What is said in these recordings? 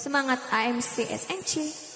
Semangat AMC SNC.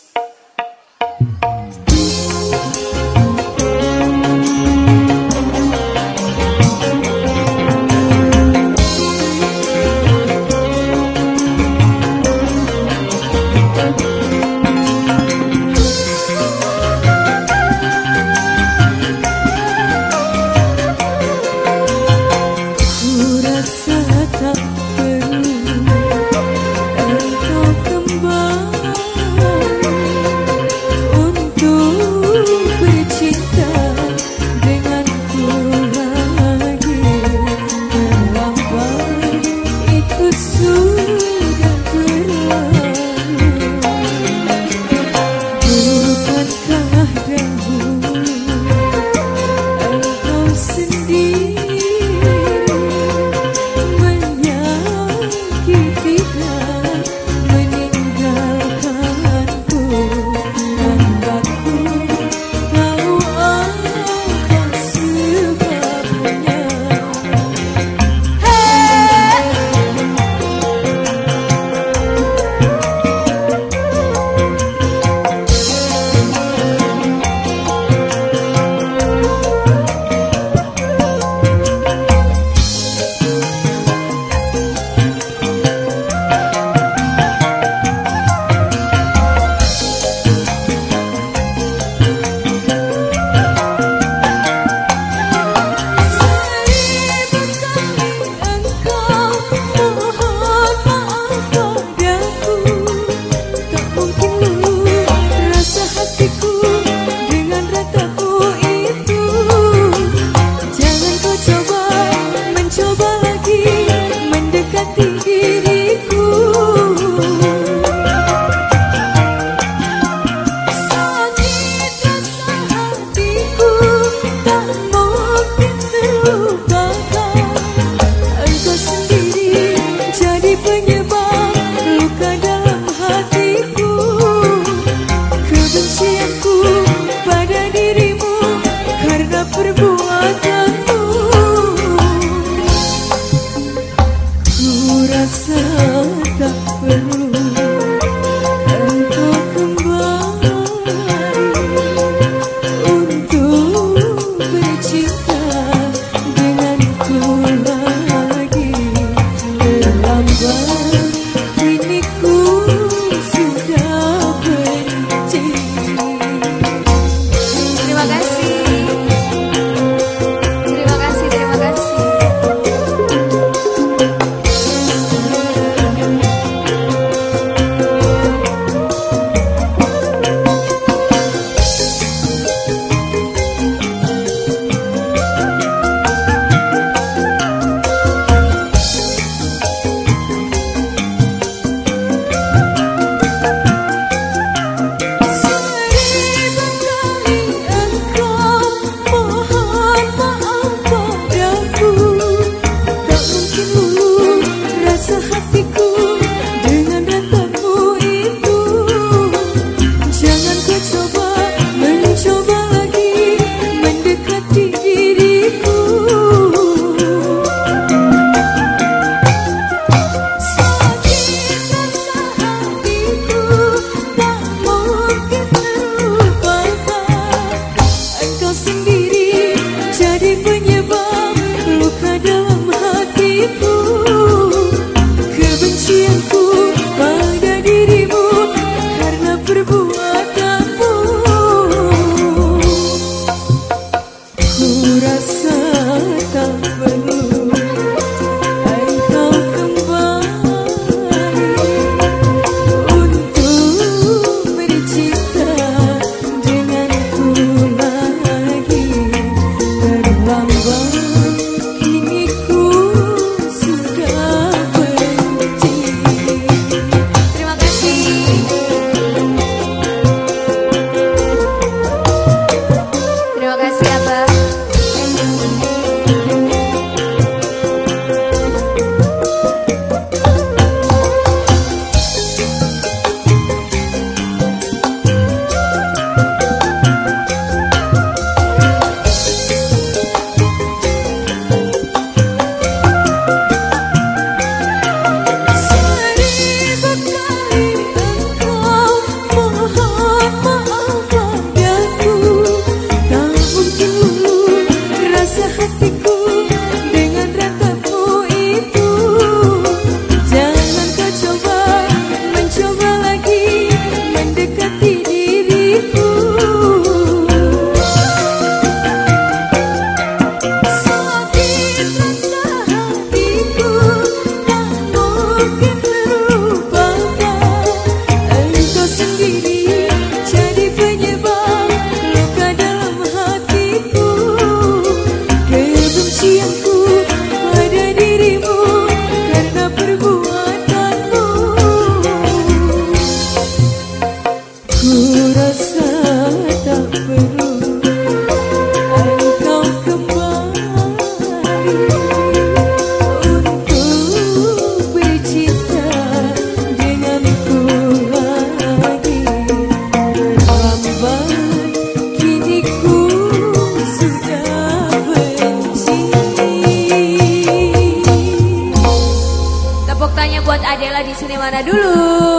Sini mana dulu?